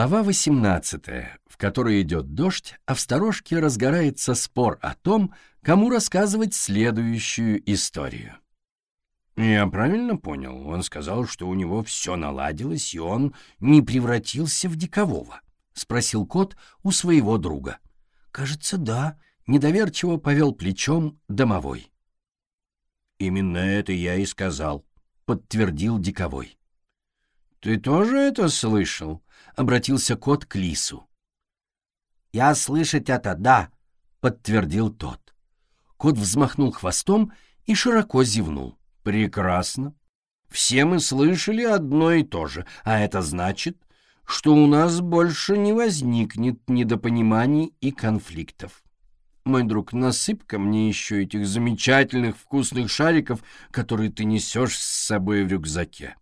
Глава 18, в которой идет дождь, а в сторожке разгорается спор о том, кому рассказывать следующую историю. Я правильно понял? Он сказал, что у него все наладилось, и он не превратился в дикового. Спросил кот у своего друга. Кажется, да. Недоверчиво повел плечом домовой. Именно это я и сказал, подтвердил диковой. Ты тоже это слышал? Обратился кот к лису. Я слышать это, да, подтвердил тот. Кот взмахнул хвостом и широко зевнул. Прекрасно. Все мы слышали одно и то же, а это значит, что у нас больше не возникнет недопониманий и конфликтов. Мой друг, насыпь-ка мне еще этих замечательных вкусных шариков, которые ты несешь с собой в рюкзаке.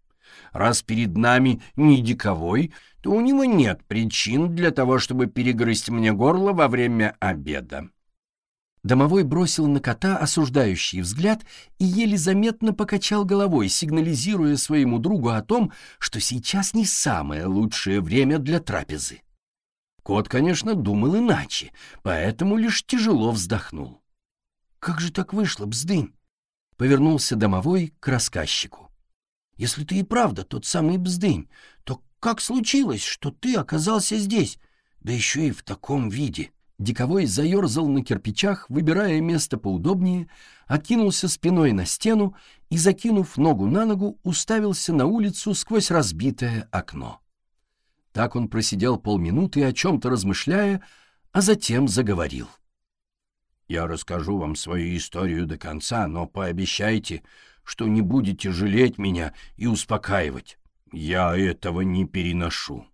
Раз перед нами не диковой, то у него нет причин для того, чтобы перегрызть мне горло во время обеда. Домовой бросил на кота осуждающий взгляд и еле заметно покачал головой, сигнализируя своему другу о том, что сейчас не самое лучшее время для трапезы. Кот, конечно, думал иначе, поэтому лишь тяжело вздохнул. «Как же так вышло, Бздынь?» — повернулся домовой к рассказчику. «Если ты и правда тот самый Бздынь, то как случилось, что ты оказался здесь, да еще и в таком виде?» Диковой заерзал на кирпичах, выбирая место поудобнее, откинулся спиной на стену и, закинув ногу на ногу, уставился на улицу сквозь разбитое окно. Так он просидел полминуты, о чем-то размышляя, а затем заговорил. «Я расскажу вам свою историю до конца, но пообещайте, что не будете жалеть меня и успокаивать. Я этого не переношу».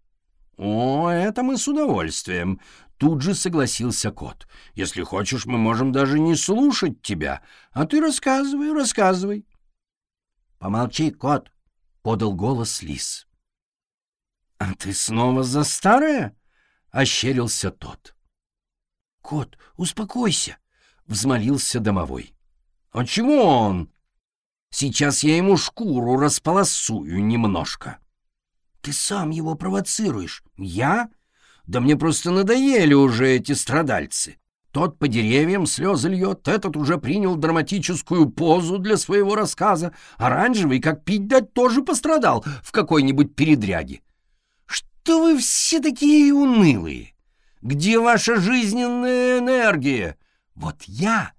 «О, это мы с удовольствием», Тут же согласился кот. «Если хочешь, мы можем даже не слушать тебя, а ты рассказывай, рассказывай». «Помолчи, кот», — подал голос лис. «А ты снова за старое?» — ощерился тот. «Кот, успокойся», — взмолился домовой. «А чего он?» «Сейчас я ему шкуру располосую немножко». «Ты сам его провоцируешь». «Я?» Да мне просто надоели уже эти страдальцы. Тот по деревьям слезы льет, этот уже принял драматическую позу для своего рассказа. Оранжевый, как пить дать, тоже пострадал в какой-нибудь передряге. Что вы все такие унылые? Где ваша жизненная энергия? Вот я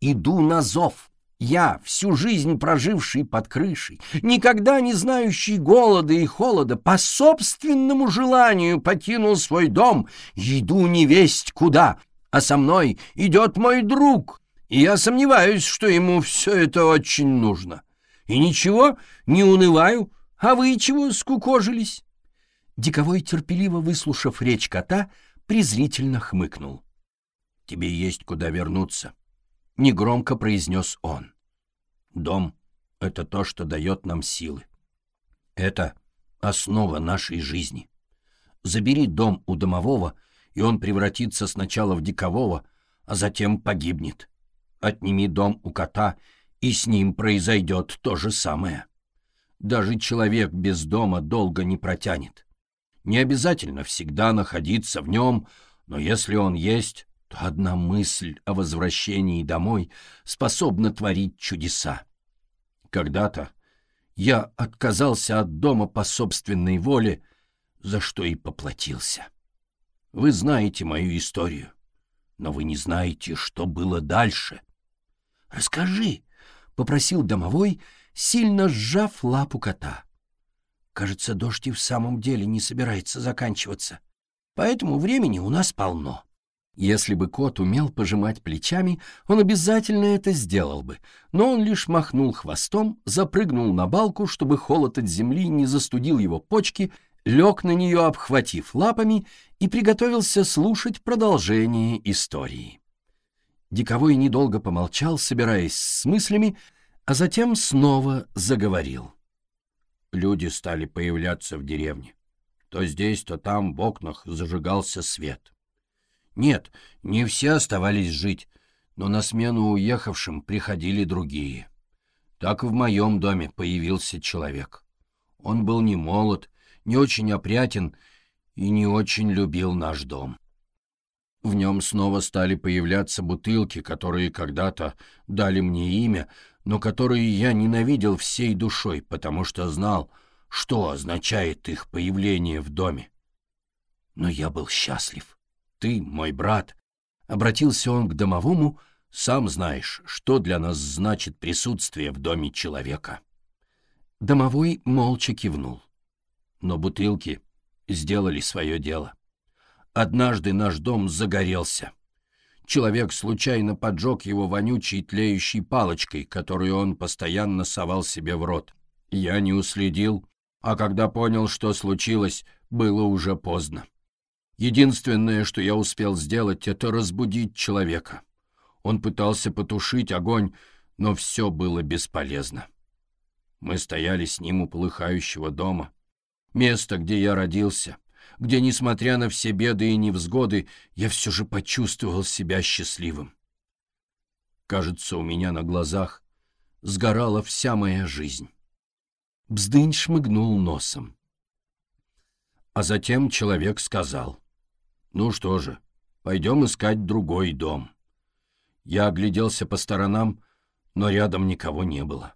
иду на зов. Я, всю жизнь проживший под крышей, никогда не знающий голода и холода, по собственному желанию покинул свой дом и иду невесть куда, а со мной идет мой друг, и я сомневаюсь, что ему все это очень нужно. И ничего, не унываю, а вы чего скукожились?» Диковой, терпеливо выслушав речь кота, презрительно хмыкнул. «Тебе есть куда вернуться», — негромко произнес он. Дом — это то, что дает нам силы. Это основа нашей жизни. Забери дом у домового, и он превратится сначала в дикового, а затем погибнет. Отними дом у кота, и с ним произойдет то же самое. Даже человек без дома долго не протянет. Не обязательно всегда находиться в нем, но если он есть, то одна мысль о возвращении домой способна творить чудеса. Когда-то я отказался от дома по собственной воле, за что и поплатился. Вы знаете мою историю, но вы не знаете, что было дальше. — Расскажи, — попросил домовой, сильно сжав лапу кота. Кажется, дождь и в самом деле не собирается заканчиваться, поэтому времени у нас полно. Если бы кот умел пожимать плечами, он обязательно это сделал бы, но он лишь махнул хвостом, запрыгнул на балку, чтобы холод от земли не застудил его почки, лег на нее, обхватив лапами, и приготовился слушать продолжение истории. Диковой недолго помолчал, собираясь с мыслями, а затем снова заговорил. Люди стали появляться в деревне. То здесь, то там в окнах зажигался свет. Нет, не все оставались жить, но на смену уехавшим приходили другие. Так в моем доме появился человек. Он был не молод, не очень опрятен и не очень любил наш дом. В нем снова стали появляться бутылки, которые когда-то дали мне имя, но которые я ненавидел всей душой, потому что знал, что означает их появление в доме. Но я был счастлив. Ты, мой брат, обратился он к домовому, сам знаешь, что для нас значит присутствие в доме человека. Домовой молча кивнул. Но бутылки сделали свое дело. Однажды наш дом загорелся. Человек случайно поджег его вонючей тлеющей палочкой, которую он постоянно совал себе в рот. Я не уследил, а когда понял, что случилось, было уже поздно. Единственное, что я успел сделать, это разбудить человека. Он пытался потушить огонь, но все было бесполезно. Мы стояли с ним у полыхающего дома. Место, где я родился где, несмотря на все беды и невзгоды, я все же почувствовал себя счастливым. Кажется, у меня на глазах сгорала вся моя жизнь. Бздынь шмыгнул носом. А затем человек сказал, «Ну что же, пойдем искать другой дом». Я огляделся по сторонам, но рядом никого не было.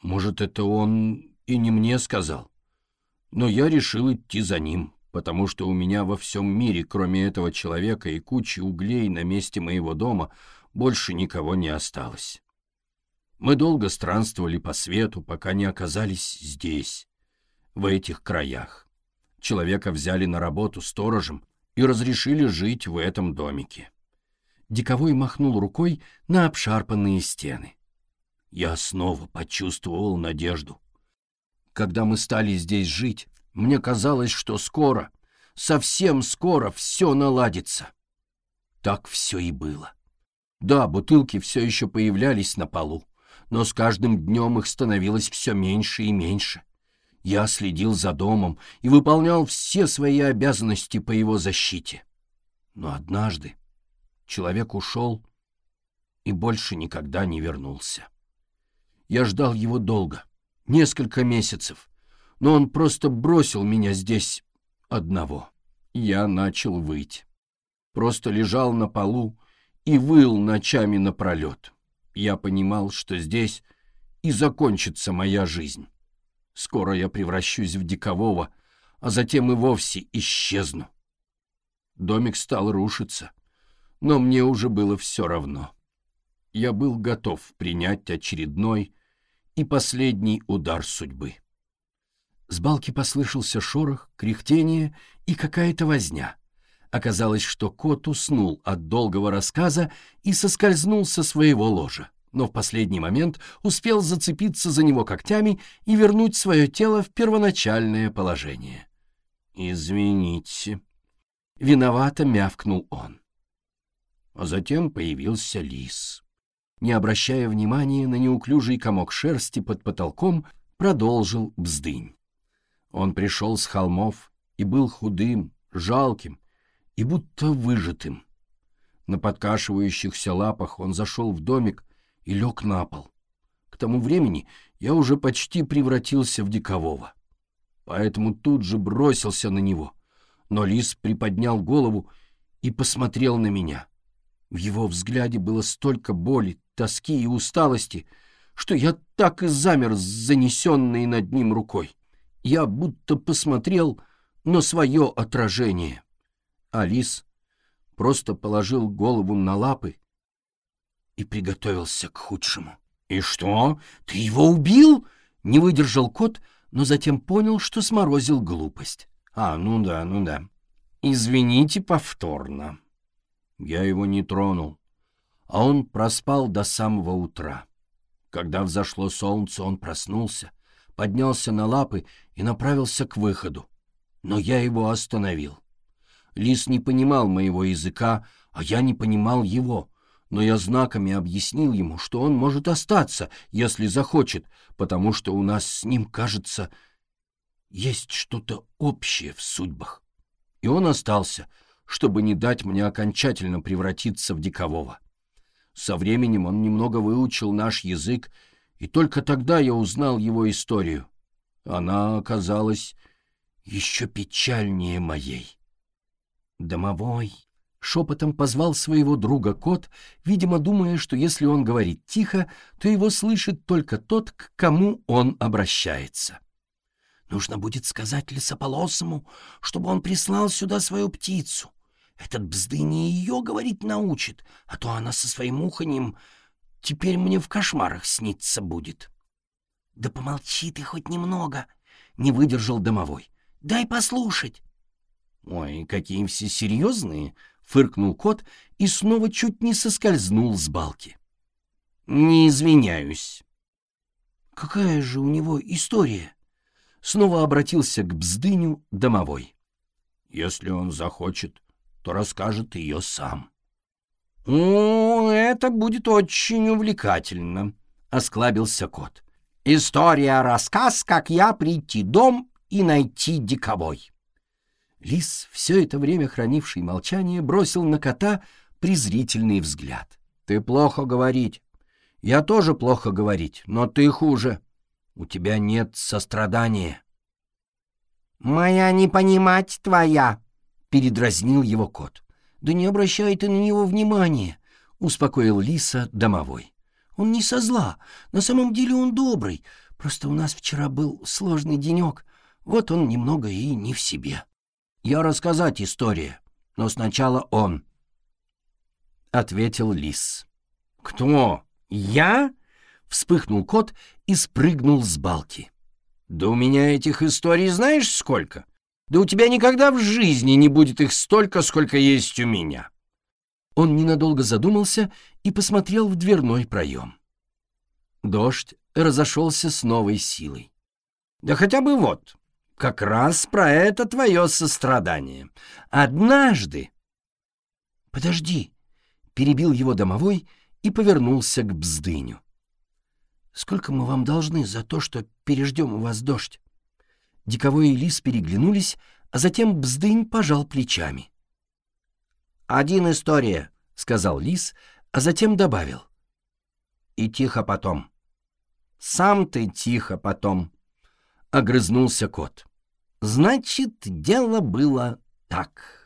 Может, это он и не мне сказал? Но я решил идти за ним, потому что у меня во всем мире, кроме этого человека и кучи углей на месте моего дома, больше никого не осталось. Мы долго странствовали по свету, пока не оказались здесь, в этих краях. Человека взяли на работу сторожем и разрешили жить в этом домике. Диковой махнул рукой на обшарпанные стены. Я снова почувствовал надежду. Когда мы стали здесь жить, мне казалось, что скоро, совсем скоро все наладится. Так все и было. Да, бутылки все еще появлялись на полу, но с каждым днем их становилось все меньше и меньше. Я следил за домом и выполнял все свои обязанности по его защите. Но однажды человек ушел и больше никогда не вернулся. Я ждал его долго, несколько месяцев, но он просто бросил меня здесь одного. Я начал выть. Просто лежал на полу и выл ночами напролет. Я понимал, что здесь и закончится моя жизнь. Скоро я превращусь в дикового, а затем и вовсе исчезну. Домик стал рушиться, но мне уже было все равно. Я был готов принять очередной и последний удар судьбы. С балки послышался шорох, кряхтение и какая-то возня. Оказалось, что кот уснул от долгого рассказа и соскользнул со своего ложа, но в последний момент успел зацепиться за него когтями и вернуть свое тело в первоначальное положение. «Извините», — виновато мявкнул он. А затем появился лис не обращая внимания на неуклюжий комок шерсти под потолком, продолжил Бздынь. Он пришел с холмов и был худым, жалким и будто выжатым. На подкашивающихся лапах он зашел в домик и лег на пол. К тому времени я уже почти превратился в дикового. Поэтому тут же бросился на него. Но лис приподнял голову и посмотрел на меня. В его взгляде было столько боли, тоски и усталости, что я так и замер с занесенной над ним рукой. Я будто посмотрел на свое отражение. Алис просто положил голову на лапы и приготовился к худшему. «И что? Ты его убил?» — не выдержал кот, но затем понял, что сморозил глупость. «А, ну да, ну да. Извините повторно». Я его не тронул а он проспал до самого утра. Когда взошло солнце, он проснулся, поднялся на лапы и направился к выходу. Но я его остановил. Лис не понимал моего языка, а я не понимал его, но я знаками объяснил ему, что он может остаться, если захочет, потому что у нас с ним, кажется, есть что-то общее в судьбах. И он остался, чтобы не дать мне окончательно превратиться в дикового. Со временем он немного выучил наш язык, и только тогда я узнал его историю. Она оказалась еще печальнее моей. Домовой шепотом позвал своего друга кот, видимо, думая, что если он говорит тихо, то его слышит только тот, к кому он обращается. Нужно будет сказать лесополосому, чтобы он прислал сюда свою птицу. Этот бздыни ее говорить научит, а то она со своим уханьем теперь мне в кошмарах снится будет. — Да помолчи ты хоть немного, — не выдержал домовой. — Дай послушать. — Ой, какие все серьезные, — фыркнул кот и снова чуть не соскользнул с балки. — Не извиняюсь. — Какая же у него история? Снова обратился к бздыню домовой. — Если он захочет, то расскажет ее сам. — О, это будет очень увлекательно, — осклабился кот. — История-рассказ, как я прийти дом и найти диковой. Лис, все это время хранивший молчание, бросил на кота презрительный взгляд. — Ты плохо говорить. Я тоже плохо говорить, но ты хуже. У тебя нет сострадания. — Моя не понимать твоя, — передразнил его кот. «Да не обращай ты на него внимания», — успокоил Лиса домовой. «Он не со зла. На самом деле он добрый. Просто у нас вчера был сложный денек. Вот он немного и не в себе. Я рассказать история, но сначала он», — ответил Лис. «Кто? Я?» — вспыхнул кот и спрыгнул с балки. «Да у меня этих историй знаешь сколько? Да у тебя никогда в жизни не будет их столько, сколько есть у меня». Он ненадолго задумался и посмотрел в дверной проем. Дождь разошелся с новой силой. «Да хотя бы вот, как раз про это твое сострадание. Однажды...» «Подожди», — перебил его домовой и повернулся к бздыню. «Сколько мы вам должны за то, что переждем у вас дождь?» Диковой и лис переглянулись, а затем Бздынь пожал плечами. «Один история», — сказал лис, а затем добавил. «И тихо потом». «Сам ты тихо потом», — огрызнулся кот. «Значит, дело было так».